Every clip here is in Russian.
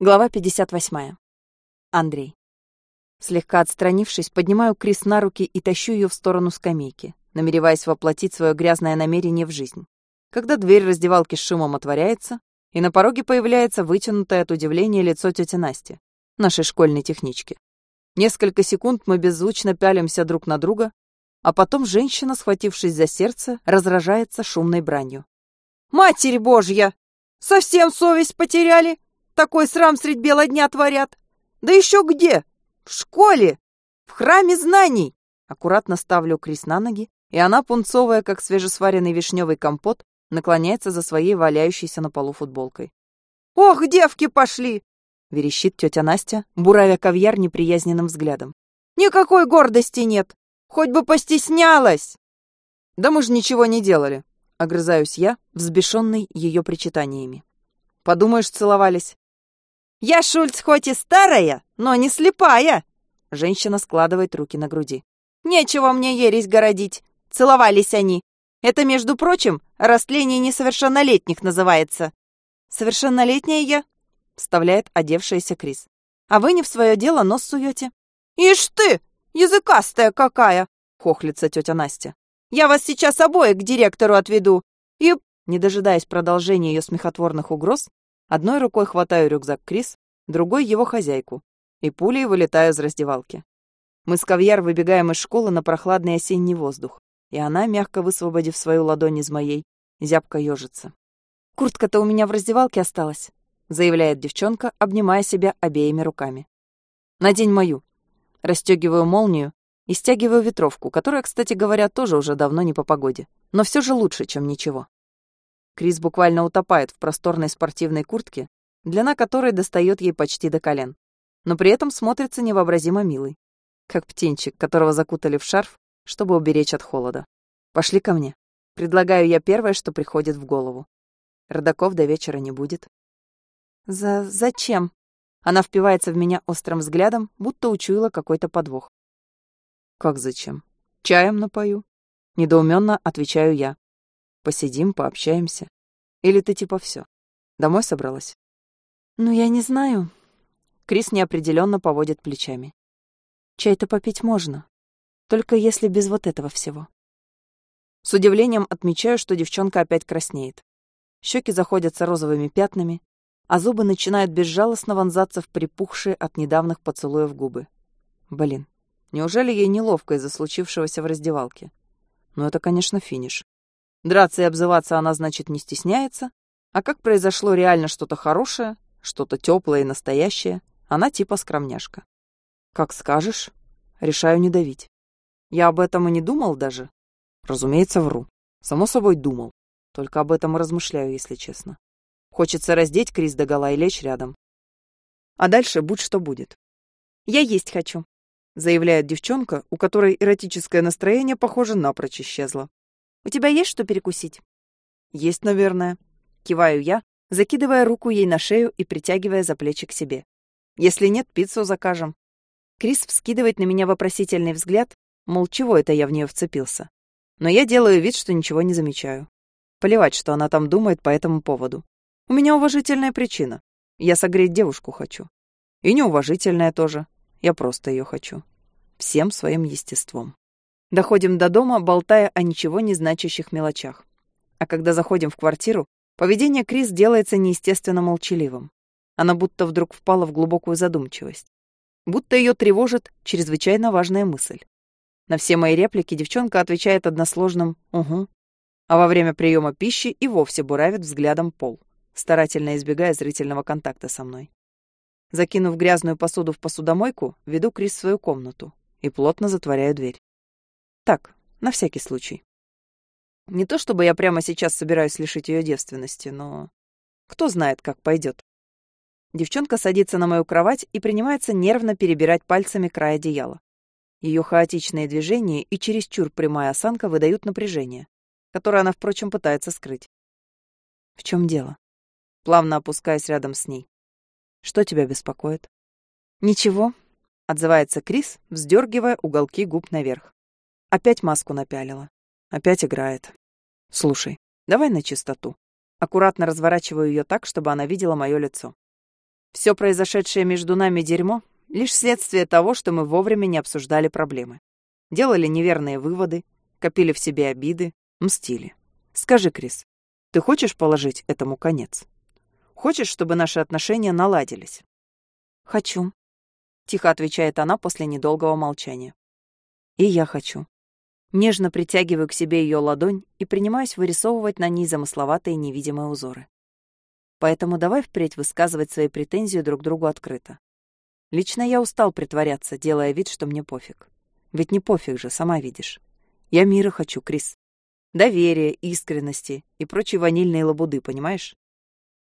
Глава 58. Андрей. Слегка отстранившись, поднимаю Крис на руки и тащу ее в сторону скамейки, намереваясь воплотить свое грязное намерение в жизнь. Когда дверь раздевалки с шумом отворяется, и на пороге появляется вытянутое от удивления лицо тети Насти, нашей школьной технички. Несколько секунд мы беззвучно пялимся друг на друга, а потом женщина, схватившись за сердце, разражается шумной бранью. «Матерь Божья! Совсем совесть потеряли? Такой срам средь бела дня творят. Да еще где? В школе! В храме знаний!» Аккуратно ставлю Крис на ноги, и она, пунцовая, как свежесваренный вишневый компот, наклоняется за своей валяющейся на полу футболкой. «Ох, девки пошли!» — верещит тетя Настя, буравя ковьяр неприязненным взглядом. «Никакой гордости нет! Хоть бы постеснялась!» «Да мы же ничего не делали!» — огрызаюсь я, взбешенный ее причитаниями. «Подумаешь, целовались!» «Я, Шульц, хоть и старая, но не слепая!» Женщина складывает руки на груди. «Нечего мне ересь городить. Целовались они. Это, между прочим, растление несовершеннолетних называется». «Совершеннолетняя я?» — вставляет одевшаяся Крис. «А вы не в свое дело нос суете». «Ишь ты! Языкастая какая!» — хохлится тетя Настя. «Я вас сейчас обоих к директору отведу. И...» Не дожидаясь продолжения ее смехотворных угроз, Одной рукой хватаю рюкзак Крис, другой — его хозяйку, и пулей вылетаю из раздевалки. Мы с Кавьяр выбегаем из школы на прохладный осенний воздух, и она, мягко высвободив свою ладонь из моей, зябко ёжится. «Куртка-то у меня в раздевалке осталась», — заявляет девчонка, обнимая себя обеими руками. «Надень мою». Растёгиваю молнию и стягиваю ветровку, которая, кстати говоря, тоже уже давно не по погоде, но все же лучше, чем ничего. Крис буквально утопает в просторной спортивной куртке, длина которой достает ей почти до колен, но при этом смотрится невообразимо милый, как птенчик, которого закутали в шарф, чтобы уберечь от холода. «Пошли ко мне». Предлагаю я первое, что приходит в голову. Родаков до вечера не будет. «За... зачем?» Она впивается в меня острым взглядом, будто учуяла какой-то подвох. «Как зачем? Чаем напою?» Недоуменно отвечаю я. Посидим, пообщаемся. Или ты типа все? Домой собралась? Ну, я не знаю. Крис неопределенно поводит плечами. Чай-то попить можно. Только если без вот этого всего. С удивлением отмечаю, что девчонка опять краснеет. Щеки заходятся розовыми пятнами, а зубы начинают безжалостно вонзаться в припухшие от недавних поцелуев губы. Блин, неужели ей неловко из-за случившегося в раздевалке? Ну, это, конечно, финиш. Драться и обзываться она, значит, не стесняется. А как произошло реально что-то хорошее, что-то теплое и настоящее, она типа скромняшка. Как скажешь. Решаю не давить. Я об этом и не думал даже. Разумеется, вру. Само собой, думал. Только об этом и размышляю, если честно. Хочется раздеть Крис догола и лечь рядом. А дальше будь что будет. «Я есть хочу», — заявляет девчонка, у которой эротическое настроение, похоже, напрочь исчезло. У тебя есть что перекусить?» «Есть, наверное». Киваю я, закидывая руку ей на шею и притягивая за плечи к себе. «Если нет, пиццу закажем». Крис вскидывает на меня вопросительный взгляд, мол, чего это я в нее вцепился. Но я делаю вид, что ничего не замечаю. Плевать, что она там думает по этому поводу. У меня уважительная причина. Я согреть девушку хочу. И неуважительная тоже. Я просто ее хочу. Всем своим естеством. Доходим до дома, болтая о ничего не значащих мелочах. А когда заходим в квартиру, поведение Крис делается неестественно молчаливым. Она будто вдруг впала в глубокую задумчивость. Будто ее тревожит чрезвычайно важная мысль. На все мои реплики девчонка отвечает односложным «угу», а во время приема пищи и вовсе буравит взглядом пол, старательно избегая зрительного контакта со мной. Закинув грязную посуду в посудомойку, веду Крис в свою комнату и плотно затворяю дверь. Так, на всякий случай. Не то чтобы я прямо сейчас собираюсь лишить ее девственности, но... Кто знает, как пойдет. Девчонка садится на мою кровать и принимается нервно перебирать пальцами край одеяла. Ее хаотичные движения и чересчур прямая осанка выдают напряжение, которое она, впрочем, пытается скрыть. В чем дело? Плавно опускаясь рядом с ней. Что тебя беспокоит? Ничего, отзывается Крис, вздергивая уголки губ наверх. Опять маску напялила. Опять играет. Слушай, давай на чистоту. Аккуратно разворачиваю ее так, чтобы она видела мое лицо. Все произошедшее между нами дерьмо — лишь следствие того, что мы вовремя не обсуждали проблемы. Делали неверные выводы, копили в себе обиды, мстили. Скажи, Крис, ты хочешь положить этому конец? Хочешь, чтобы наши отношения наладились? Хочу, тихо отвечает она после недолгого молчания. И я хочу. Нежно притягиваю к себе ее ладонь и принимаюсь вырисовывать на ней замысловатые невидимые узоры. Поэтому давай впредь высказывать свои претензии друг другу открыто. Лично я устал притворяться, делая вид, что мне пофиг. Ведь не пофиг же, сама видишь. Я мира хочу, Крис. Доверия, искренности и прочей ванильной лабуды, понимаешь?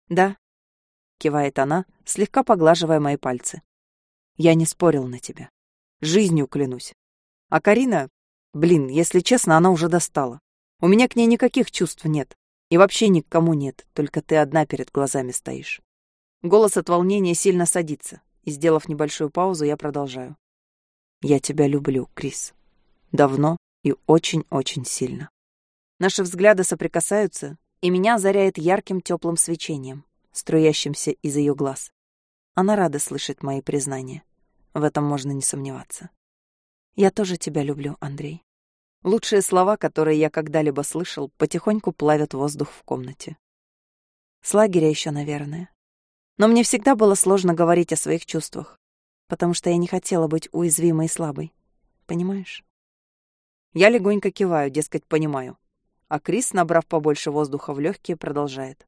Да, кивает она, слегка поглаживая мои пальцы. Я не спорил на тебя. Жизнью клянусь. А Карина, блин, если честно, она уже достала. У меня к ней никаких чувств нет. И вообще ни к кому нет, только ты одна перед глазами стоишь. Голос от волнения сильно садится, и, сделав небольшую паузу, я продолжаю. Я тебя люблю, Крис. Давно и очень-очень сильно. Наши взгляды соприкасаются, и меня озаряет ярким теплым свечением, струящимся из ее глаз. Она рада слышать мои признания. В этом можно не сомневаться. Я тоже тебя люблю, Андрей. Лучшие слова, которые я когда-либо слышал, потихоньку плавят воздух в комнате. С лагеря еще, наверное. Но мне всегда было сложно говорить о своих чувствах, потому что я не хотела быть уязвимой и слабой. Понимаешь? Я легонько киваю, дескать, понимаю. А Крис, набрав побольше воздуха в легкие, продолжает.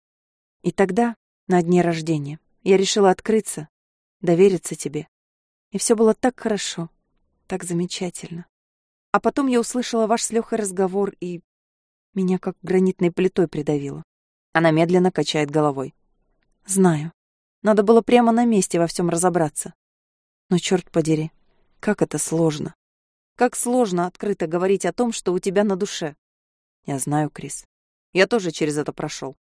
И тогда, на дне рождения, я решила открыться, довериться тебе. И все было так хорошо, так замечательно. А потом я услышала ваш с Лёхой разговор, и меня как гранитной плитой придавило. Она медленно качает головой. Знаю. Надо было прямо на месте во всем разобраться. Но черт подери, как это сложно. Как сложно открыто говорить о том, что у тебя на душе. Я знаю, Крис. Я тоже через это прошел.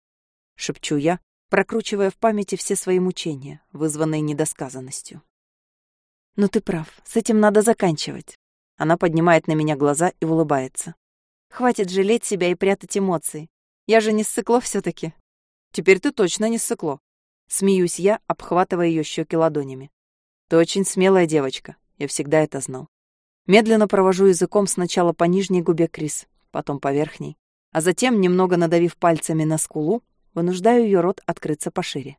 Шепчу я, прокручивая в памяти все свои мучения, вызванные недосказанностью. Но ты прав, с этим надо заканчивать. Она поднимает на меня глаза и улыбается. Хватит жалеть себя и прятать эмоции. Я же не ссыкло все таки Теперь ты точно не ссыкло. Смеюсь я, обхватывая ее щеки ладонями. Ты очень смелая девочка. Я всегда это знал. Медленно провожу языком сначала по нижней губе Крис, потом по верхней, а затем, немного надавив пальцами на скулу, вынуждаю ее рот открыться пошире.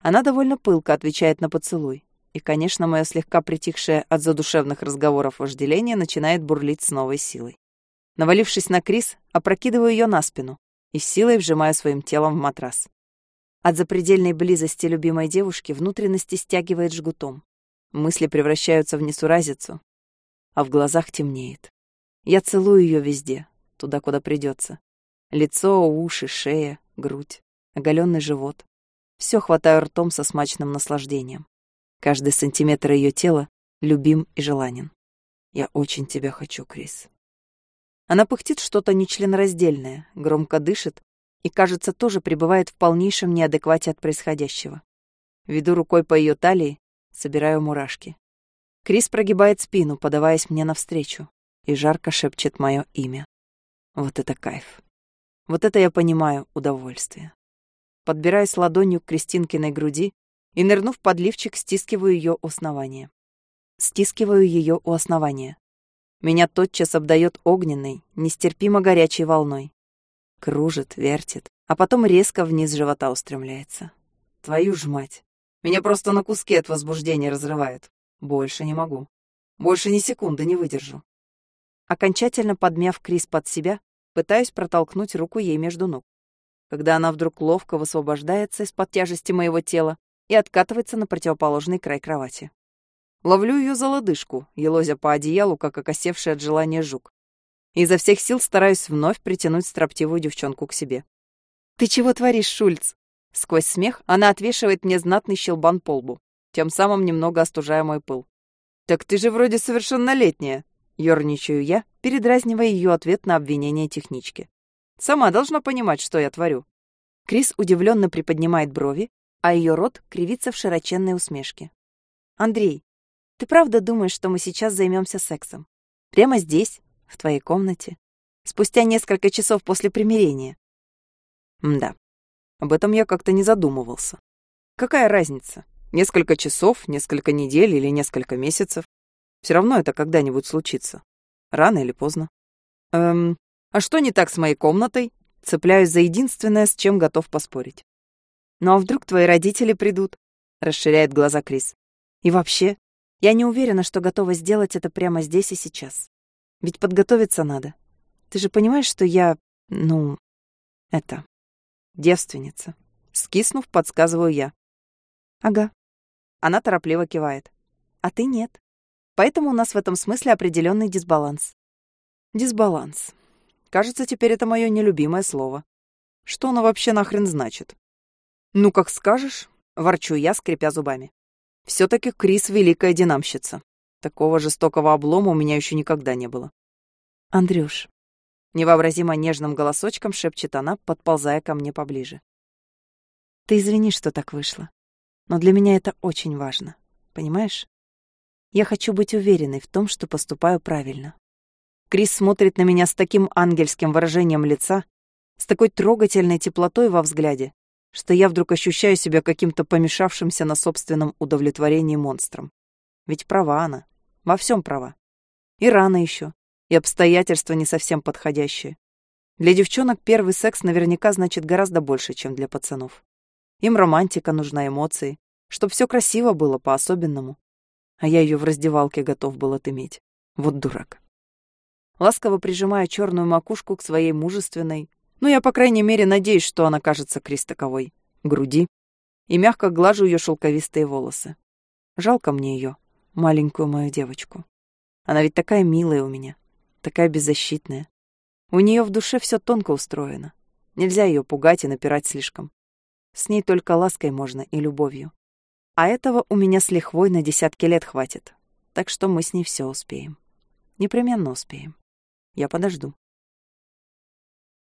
Она довольно пылко отвечает на поцелуй, и, конечно, мое слегка притихшее от задушевных разговоров вожделение начинает бурлить с новой силой. Навалившись на Крис, опрокидываю ее на спину и силой вжимаю своим телом в матрас. От запредельной близости любимой девушки внутренности стягивает жгутом. Мысли превращаются в несуразицу, а в глазах темнеет. Я целую ее везде, туда, куда придется. Лицо, уши, шея, грудь, оголенный живот. Все хватаю ртом со смачным наслаждением. Каждый сантиметр ее тела любим и желанен. Я очень тебя хочу, Крис. Она пыхтит что-то нечленораздельное, громко дышит и, кажется, тоже пребывает в полнейшем неадеквате от происходящего. Веду рукой по ее талии, собираю мурашки. Крис прогибает спину, подаваясь мне навстречу, и жарко шепчет мое имя. Вот это кайф. Вот это я понимаю удовольствие. Подбираюсь ладонью к Кристинкиной груди и, нырнув под лифчик, стискиваю ее у основания. Стискиваю ее у основания. Меня тотчас обдает огненной, нестерпимо горячей волной. Кружит, вертит, а потом резко вниз живота устремляется. Твою ж мать. Меня просто на куски от возбуждения разрывает. Больше не могу. Больше ни секунды не выдержу. Окончательно подмяв Крис под себя, пытаюсь протолкнуть руку ей между ног. Когда она вдруг ловко высвобождается из-под тяжести моего тела и откатывается на противоположный край кровати. Ловлю ее за лодыжку, елозя по одеялу, как окосевший от желания жук. Изо всех сил стараюсь вновь притянуть строптивую девчонку к себе. «Ты чего творишь, Шульц?» Сквозь смех она отвешивает мне знатный щелбан по лбу, тем самым немного остужая мой пыл. «Так ты же вроде совершеннолетняя!» Ёрничаю я, передразнивая ее ответ на обвинение технички. «Сама должна понимать, что я творю». Крис удивленно приподнимает брови, а ее рот кривится в широченной усмешке. «Андрей, ты правда думаешь, что мы сейчас займемся сексом? Прямо здесь, в твоей комнате, спустя несколько часов после примирения?» «Да, об этом я как-то не задумывался. Какая разница? Несколько часов, несколько недель или несколько месяцев. Все равно это когда-нибудь случится. Рано или поздно. Эм, а что не так с моей комнатой? Цепляюсь за единственное, с чем готов поспорить. Ну а вдруг твои родители придут? Расширяет глаза Крис. И вообще, я не уверена, что готова сделать это прямо здесь и сейчас. Ведь подготовиться надо. Ты же понимаешь, что я, ну, это, девственница. Скиснув, подсказываю я. Ага. Она торопливо кивает. А ты нет. Поэтому у нас в этом смысле определенный дисбаланс. Дисбаланс. Кажется, теперь это мое нелюбимое слово. Что оно вообще нахрен значит? Ну, как скажешь, ворчу я, скрипя зубами. все таки Крис — великая динамщица. Такого жестокого облома у меня еще никогда не было. Андрюш. Невообразимо нежным голосочком шепчет она, подползая ко мне поближе. Ты извини, что так вышло. Но для меня это очень важно. Понимаешь? Я хочу быть уверенной в том, что поступаю правильно. Крис смотрит на меня с таким ангельским выражением лица, с такой трогательной теплотой во взгляде, что я вдруг ощущаю себя каким-то помешавшимся на собственном удовлетворении монстром. Ведь права она. Во всем права. И рано еще. И обстоятельства не совсем подходящие. Для девчонок первый секс наверняка значит гораздо больше, чем для пацанов. Им романтика нужна, эмоции. Чтоб все красиво было, по-особенному. А я ее в раздевалке готов был отыметь. Вот дурак ласково прижимая черную макушку к своей мужественной, ну, я, по крайней мере, надеюсь, что она кажется Крис таковой, груди, и мягко глажу ее шелковистые волосы. Жалко мне ее, маленькую мою девочку. Она ведь такая милая у меня, такая беззащитная. У нее в душе все тонко устроено. Нельзя ее пугать и напирать слишком. С ней только лаской можно и любовью. А этого у меня с лихвой на десятки лет хватит. Так что мы с ней все успеем. Непременно успеем. Я подожду.